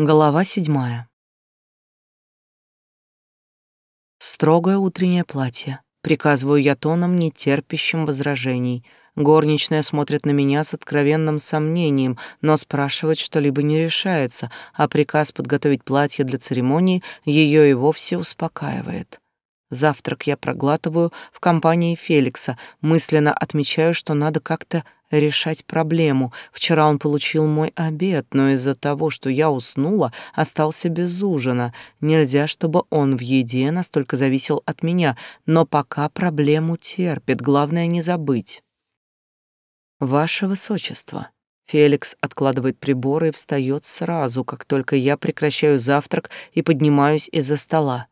Глава седьмая. Строгое утреннее платье. Приказываю я тоном, не терпящим возражений. Горничная смотрит на меня с откровенным сомнением, но спрашивать что-либо не решается, а приказ подготовить платье для церемонии ее и вовсе успокаивает. Завтрак я проглатываю в компании Феликса, мысленно отмечаю, что надо как-то решать проблему. Вчера он получил мой обед, но из-за того, что я уснула, остался без ужина. Нельзя, чтобы он в еде настолько зависел от меня, но пока проблему терпит, главное не забыть. Ваше высочество, Феликс откладывает приборы и встает сразу, как только я прекращаю завтрак и поднимаюсь из-за стола.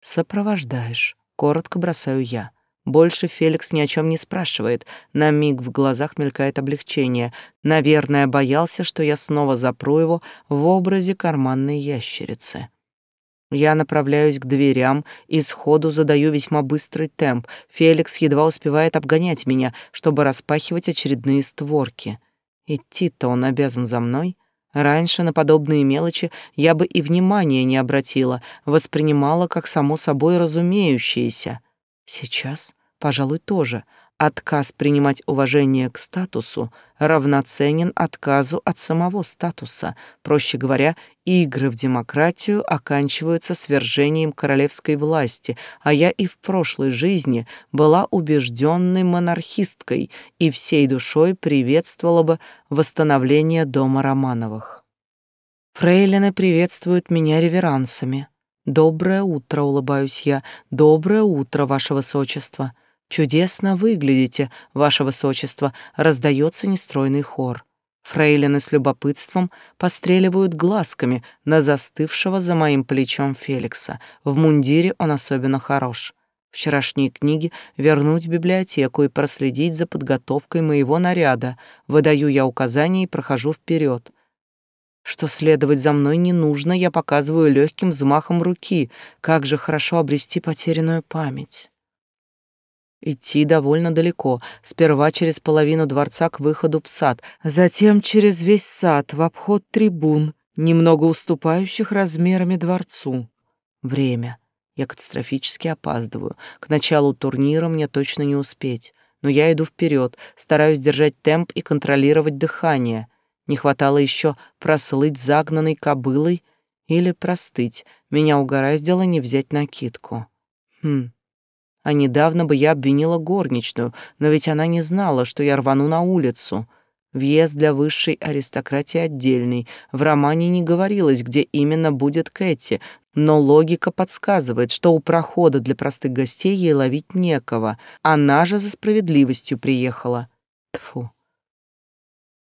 Сопровождаешь, коротко бросаю я. Больше Феликс ни о чем не спрашивает. На миг в глазах мелькает облегчение. Наверное, боялся, что я снова запру его в образе карманной ящерицы. Я направляюсь к дверям и сходу задаю весьма быстрый темп. Феликс едва успевает обгонять меня, чтобы распахивать очередные створки. Идти-то он обязан за мной. Раньше на подобные мелочи я бы и внимания не обратила, воспринимала как само собой разумеющееся. Сейчас Пожалуй, тоже. Отказ принимать уважение к статусу равноценен отказу от самого статуса. Проще говоря, игры в демократию оканчиваются свержением королевской власти, а я и в прошлой жизни была убежденной монархисткой и всей душой приветствовала бы восстановление дома Романовых. Фрейлины приветствуют меня реверансами. «Доброе утро», — улыбаюсь я, — «доброе утро, ваше высочество». «Чудесно выглядите, ваше высочество», — раздается нестройный хор. Фрейлины с любопытством постреливают глазками на застывшего за моим плечом Феликса. В мундире он особенно хорош. Вчерашние книги вернуть в библиотеку и проследить за подготовкой моего наряда. Выдаю я указания и прохожу вперед. Что следовать за мной не нужно, я показываю легким взмахом руки. Как же хорошо обрести потерянную память. Идти довольно далеко, сперва через половину дворца к выходу в сад, затем через весь сад в обход трибун, немного уступающих размерами дворцу. Время. Я катастрофически опаздываю. К началу турнира мне точно не успеть. Но я иду вперед, стараюсь держать темп и контролировать дыхание. Не хватало еще прослыть загнанной кобылой или простыть. Меня угораздило не взять накидку. Хм, а недавно бы я обвинила горничную, но ведь она не знала, что я рвану на улицу. Въезд для высшей аристократии отдельный. В романе не говорилось, где именно будет Кэти, но логика подсказывает, что у прохода для простых гостей ей ловить некого. Она же за справедливостью приехала. Тфу.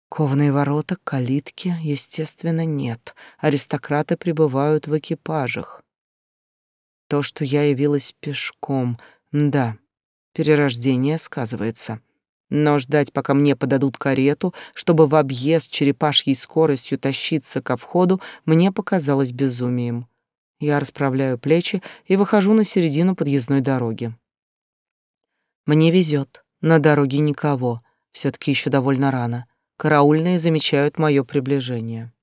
Ковные ворота, калитки, естественно, нет. Аристократы пребывают в экипажах. То, что я явилась пешком — да, перерождение сказывается. Но ждать, пока мне подадут карету, чтобы в объезд черепашьей скоростью тащиться ко входу, мне показалось безумием. Я расправляю плечи и выхожу на середину подъездной дороги. Мне везет, на дороге никого, все таки еще довольно рано. Караульные замечают мое приближение.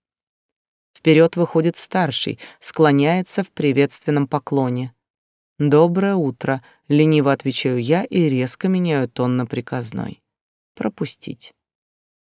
Вперед выходит старший, склоняется в приветственном поклоне. «Доброе утро», — лениво отвечаю я и резко меняю тон на приказной. «Пропустить».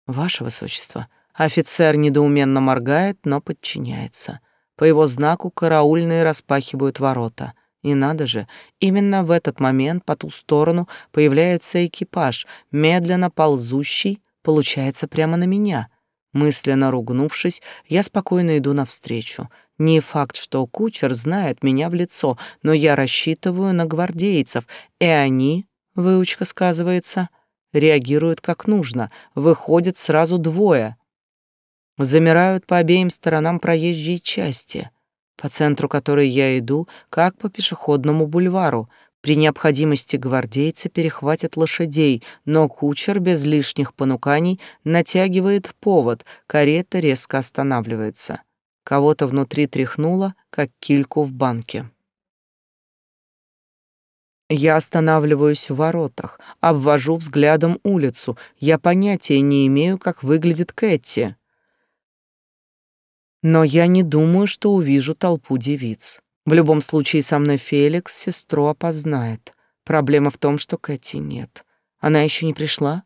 «Ваше высочество». Офицер недоуменно моргает, но подчиняется. По его знаку караульные распахивают ворота. И надо же, именно в этот момент по ту сторону появляется экипаж, медленно ползущий, получается, прямо на меня. Мысленно ругнувшись, я спокойно иду навстречу. Не факт, что кучер знает меня в лицо, но я рассчитываю на гвардейцев, и они, выучка сказывается, реагируют как нужно, выходят сразу двое. Замирают по обеим сторонам проезжей части, по центру которой я иду, как по пешеходному бульвару. При необходимости гвардейцы перехватят лошадей, но кучер без лишних понуканий натягивает повод, карета резко останавливается. Кого-то внутри тряхнуло, как кильку в банке. Я останавливаюсь в воротах, обвожу взглядом улицу. Я понятия не имею, как выглядит Кэти. Но я не думаю, что увижу толпу девиц. В любом случае, со мной Феликс сестру опознает. Проблема в том, что Кэти нет. Она еще не пришла?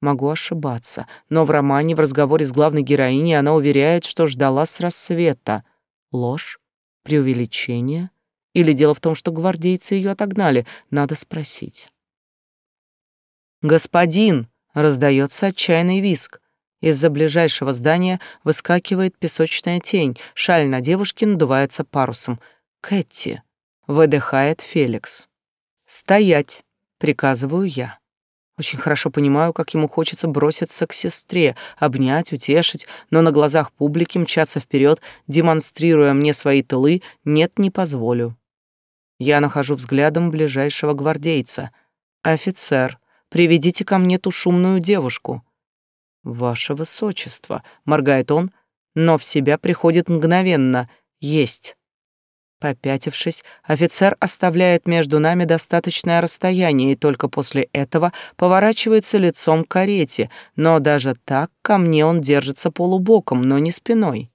Могу ошибаться, но в романе, в разговоре с главной героиней она уверяет, что ждала с рассвета. Ложь? Преувеличение? Или дело в том, что гвардейцы ее отогнали? Надо спросить. «Господин!» — раздается отчаянный виск. Из-за ближайшего здания выскакивает песочная тень, шаль на девушке надувается парусом. «Кэти!» — выдыхает Феликс. «Стоять!» — приказываю я. Очень хорошо понимаю, как ему хочется броситься к сестре, обнять, утешить, но на глазах публики мчаться вперед, демонстрируя мне свои тылы, нет, не позволю. Я нахожу взглядом ближайшего гвардейца. «Офицер, приведите ко мне ту шумную девушку». «Ваше высочество», — моргает он, но в себя приходит мгновенно. «Есть». Попятившись, офицер оставляет между нами достаточное расстояние и только после этого поворачивается лицом к карете, но даже так ко мне он держится полубоком, но не спиной.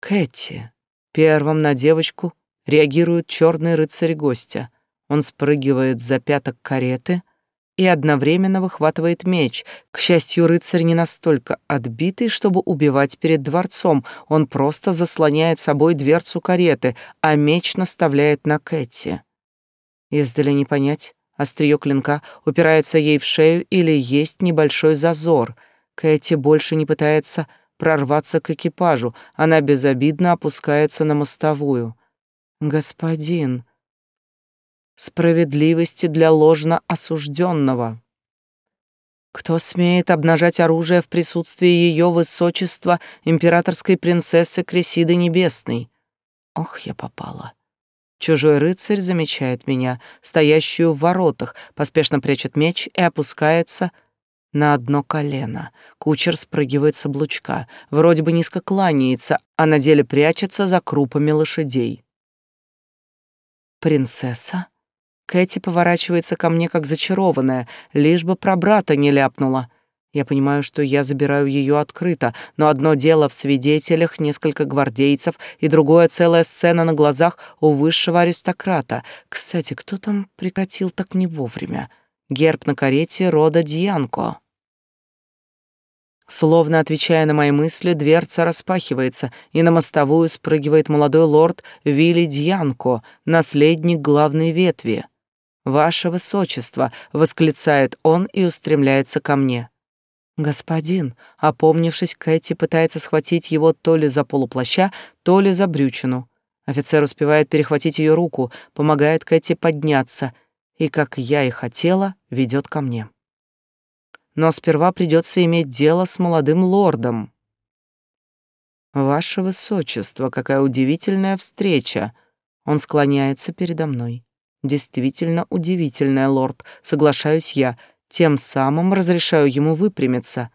Кэти. Первым на девочку реагирует черный рыцарь гостя. Он спрыгивает за пяток кареты — и одновременно выхватывает меч. К счастью, рыцарь не настолько отбитый, чтобы убивать перед дворцом. Он просто заслоняет собой дверцу кареты, а меч наставляет на Кэти. Издали не понять, острие клинка упирается ей в шею или есть небольшой зазор. Кэти больше не пытается прорваться к экипажу, она безобидно опускается на мостовую. «Господин», справедливости для ложно осужденного. Кто смеет обнажать оружие в присутствии ее высочества императорской принцессы Кресиды Небесной? Ох, я попала. Чужой рыцарь замечает меня, стоящую в воротах, поспешно прячет меч и опускается на одно колено. Кучер спрыгивает с облучка, вроде бы низко кланяется, а на деле прячется за крупами лошадей. «Принцесса?» Кэти поворачивается ко мне как зачарованная, лишь бы про брата не ляпнула. Я понимаю, что я забираю ее открыто, но одно дело в свидетелях несколько гвардейцев, и другое целая сцена на глазах у высшего аристократа. Кстати, кто там прекратил так не вовремя? Герб на карете рода Дьянко. Словно отвечая на мои мысли, дверца распахивается, и на мостовую спрыгивает молодой лорд Вилли Дьянко, наследник главной ветви. «Ваше высочество!» — восклицает он и устремляется ко мне. «Господин!» — опомнившись, Кэти пытается схватить его то ли за полуплаща, то ли за брючину. Офицер успевает перехватить ее руку, помогает Кэти подняться и, как я и хотела, ведет ко мне. Но сперва придется иметь дело с молодым лордом. «Ваше высочество, какая удивительная встреча!» Он склоняется передо мной. Действительно удивительная, лорд, соглашаюсь я, тем самым разрешаю ему выпрямиться.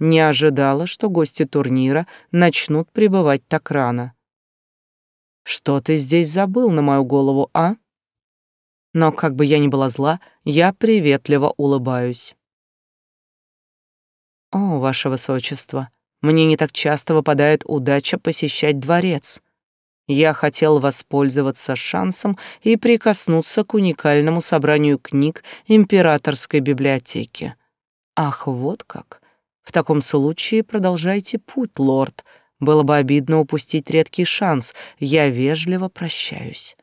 Не ожидала, что гости турнира начнут прибывать так рано. Что ты здесь забыл на мою голову, а? Но как бы я ни была зла, я приветливо улыбаюсь. О, ваше высочество, мне не так часто выпадает удача посещать дворец. Я хотел воспользоваться шансом и прикоснуться к уникальному собранию книг императорской библиотеки. Ах, вот как. В таком случае продолжайте путь, лорд. Было бы обидно упустить редкий шанс. Я вежливо прощаюсь.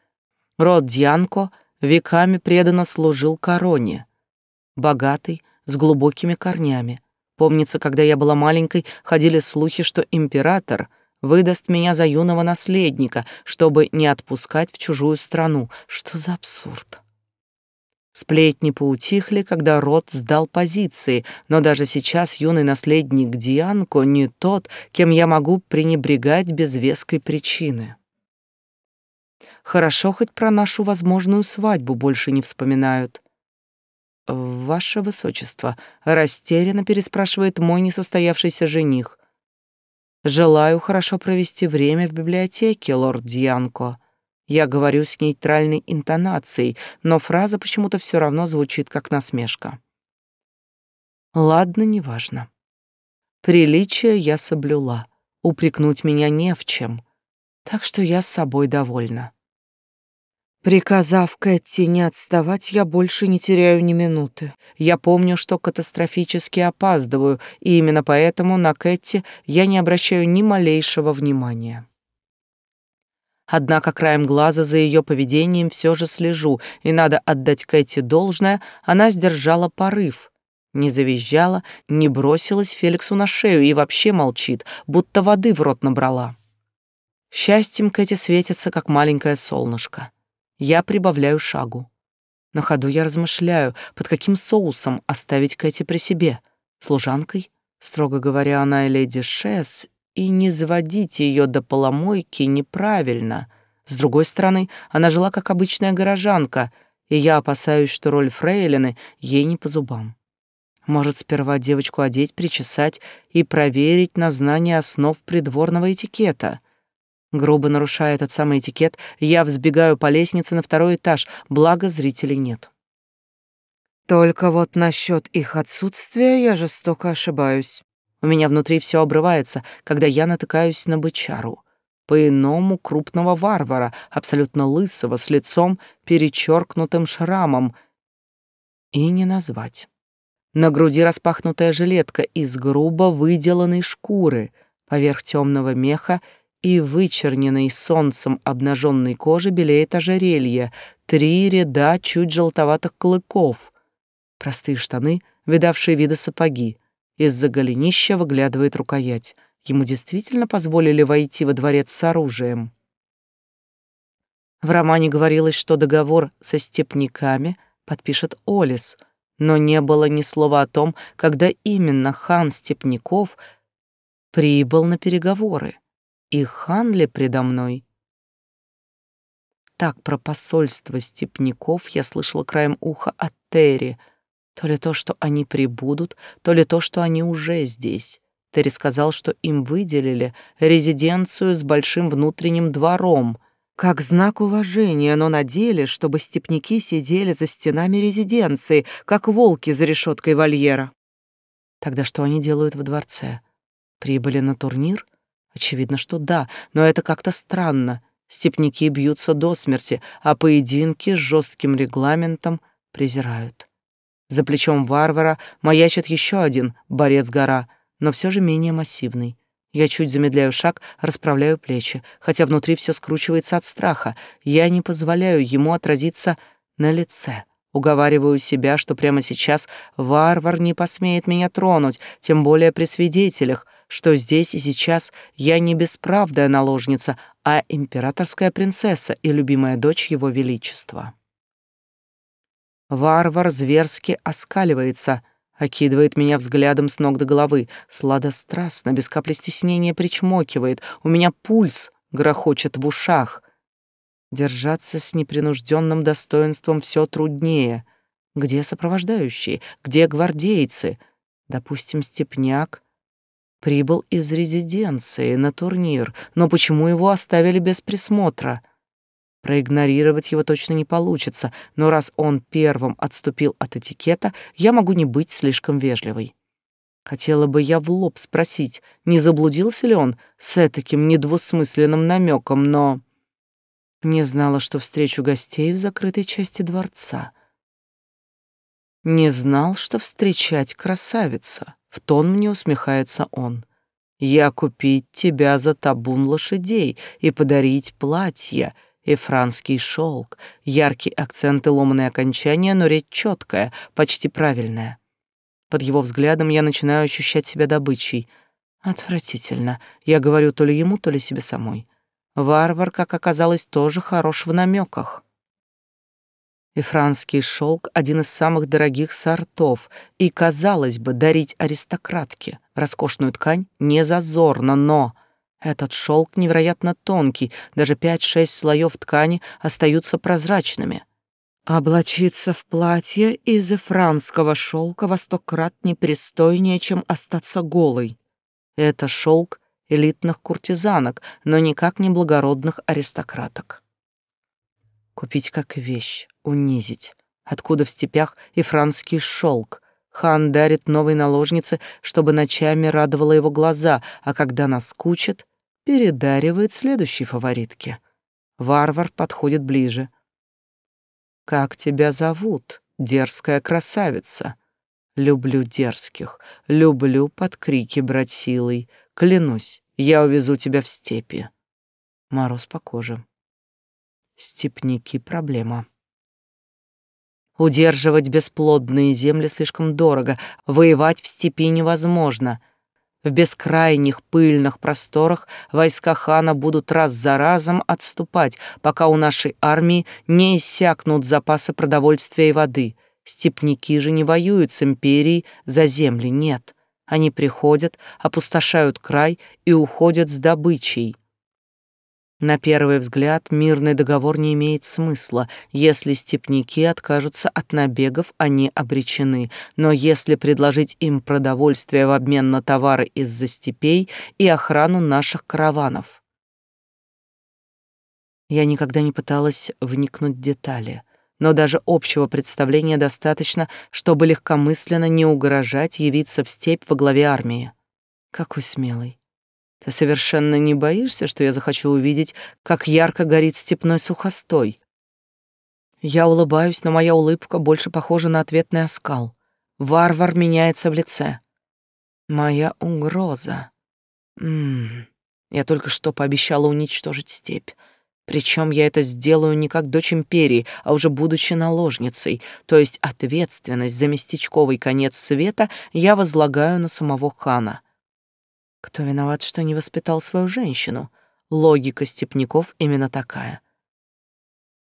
Род Дьянко веками преданно служил короне. Богатый, с глубокими корнями. Помнится, когда я была маленькой, ходили слухи, что император — выдаст меня за юного наследника, чтобы не отпускать в чужую страну. Что за абсурд? Сплетни поутихли, когда род сдал позиции, но даже сейчас юный наследник Дианко не тот, кем я могу пренебрегать без веской причины. Хорошо, хоть про нашу возможную свадьбу больше не вспоминают. «Ваше высочество», — растерянно переспрашивает мой несостоявшийся жених. Желаю хорошо провести время в библиотеке, лорд Дьянко. Я говорю с нейтральной интонацией, но фраза почему-то все равно звучит как насмешка. Ладно, неважно. Приличие я соблюла. упрекнуть меня не в чем, так что я с собой довольна. Приказав Кэти не отставать, я больше не теряю ни минуты. Я помню, что катастрофически опаздываю, и именно поэтому на Кэти я не обращаю ни малейшего внимания. Однако краем глаза за ее поведением все же слежу, и надо отдать Кэти должное, она сдержала порыв. Не завизжала, не бросилась Феликсу на шею и вообще молчит, будто воды в рот набрала. Счастьем Кэти светится, как маленькое солнышко. Я прибавляю шагу. На ходу я размышляю, под каким соусом оставить Кэти при себе. Служанкой? Строго говоря, она и леди Шесс, и не заводить ее до поломойки неправильно. С другой стороны, она жила как обычная горожанка, и я опасаюсь, что роль фрейлины ей не по зубам. Может, сперва девочку одеть, причесать и проверить на знание основ придворного этикета — Грубо нарушая этот самый этикет, я взбегаю по лестнице на второй этаж, благо зрителей нет. Только вот насчет их отсутствия я жестоко ошибаюсь. У меня внутри все обрывается, когда я натыкаюсь на бычару. По-иному крупного варвара, абсолютно лысого, с лицом, перечеркнутым шрамом. И не назвать. На груди распахнутая жилетка из грубо выделанной шкуры, поверх темного меха и вычерненной солнцем обнаженной кожи белеет ожерелье, три ряда чуть желтоватых клыков, простые штаны, видавшие виды сапоги. Из-за голенища выглядывает рукоять. Ему действительно позволили войти во дворец с оружием. В романе говорилось, что договор со степняками подпишет Олис, но не было ни слова о том, когда именно хан Степняков прибыл на переговоры и хан ли предо мной? Так про посольство степняков я слышала краем уха от Терри. То ли то, что они прибудут, то ли то, что они уже здесь. Терри сказал, что им выделили резиденцию с большим внутренним двором, как знак уважения, но на деле, чтобы степняки сидели за стенами резиденции, как волки за решеткой вольера. Тогда что они делают в дворце? Прибыли на турнир? Очевидно, что да, но это как-то странно. Степники бьются до смерти, а поединки с жестким регламентом презирают. За плечом варвара маячит еще один борец-гора, но все же менее массивный. Я чуть замедляю шаг, расправляю плечи, хотя внутри все скручивается от страха. Я не позволяю ему отразиться на лице. Уговариваю себя, что прямо сейчас варвар не посмеет меня тронуть, тем более при свидетелях, что здесь и сейчас я не бесправдая наложница, а императорская принцесса и любимая дочь его величества. Варвар зверски оскаливается, окидывает меня взглядом с ног до головы, сладострастно, без капли стеснения причмокивает, у меня пульс грохочет в ушах. Держаться с непринужденным достоинством все труднее. Где сопровождающие? Где гвардейцы? Допустим, степняк прибыл из резиденции на турнир, но почему его оставили без присмотра? Проигнорировать его точно не получится, но раз он первым отступил от этикета, я могу не быть слишком вежливой. Хотела бы я в лоб спросить, не заблудился ли он с таким недвусмысленным намеком, но не знала, что встречу гостей в закрытой части дворца. Не знал, что встречать красавица. В тон мне усмехается он. Я купить тебя за табун лошадей и подарить платье, и франский шелк, яркий акцент и ломаные окончания, но речь четкая, почти правильная. Под его взглядом я начинаю ощущать себя добычей. Отвратительно. Я говорю то ли ему, то ли себе самой. Варвар, как оказалось, тоже хорош в намеках. И франский шелк — один из самых дорогих сортов, и, казалось бы, дарить аристократке роскошную ткань не зазорно, но этот шелк невероятно тонкий, даже пять-шесть слоев ткани остаются прозрачными. Облачиться в платье из франского шелка во сто крат непристойнее, чем остаться голой. Это шелк элитных куртизанок, но никак не благородных аристократок. Купить как вещь, унизить. Откуда в степях и франский шелк? Хан дарит новой наложнице, чтобы ночами радовала его глаза, а когда наскучит, передаривает следующей фаворитке. Варвар подходит ближе. «Как тебя зовут, дерзкая красавица?» «Люблю дерзких, люблю под крики брать силой. Клянусь, я увезу тебя в степи». Мороз по коже. Степники — проблема. Удерживать бесплодные земли слишком дорого, воевать в степи невозможно. В бескрайних пыльных просторах войска хана будут раз за разом отступать, пока у нашей армии не иссякнут запасы продовольствия и воды. Степники же не воюют с империей за земли, нет. Они приходят, опустошают край и уходят с добычей. На первый взгляд мирный договор не имеет смысла. Если степняки откажутся от набегов, они обречены. Но если предложить им продовольствие в обмен на товары из-за степей и охрану наших караванов. Я никогда не пыталась вникнуть в детали, но даже общего представления достаточно, чтобы легкомысленно не угрожать явиться в степь во главе армии. Какой смелый. Ты совершенно не боишься, что я захочу увидеть, как ярко горит степной сухостой? Я улыбаюсь, но моя улыбка больше похожа на ответный оскал. Варвар меняется в лице. Моя угроза. Ммм, я только что пообещала уничтожить степь. Причем я это сделаю не как дочь империи, а уже будучи наложницей, то есть ответственность за местечковый конец света я возлагаю на самого хана — кто виноват, что не воспитал свою женщину? Логика степняков именно такая.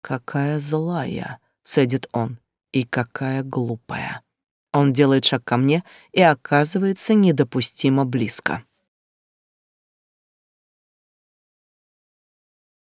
«Какая злая!» — цедит он. «И какая глупая!» Он делает шаг ко мне и оказывается недопустимо близко.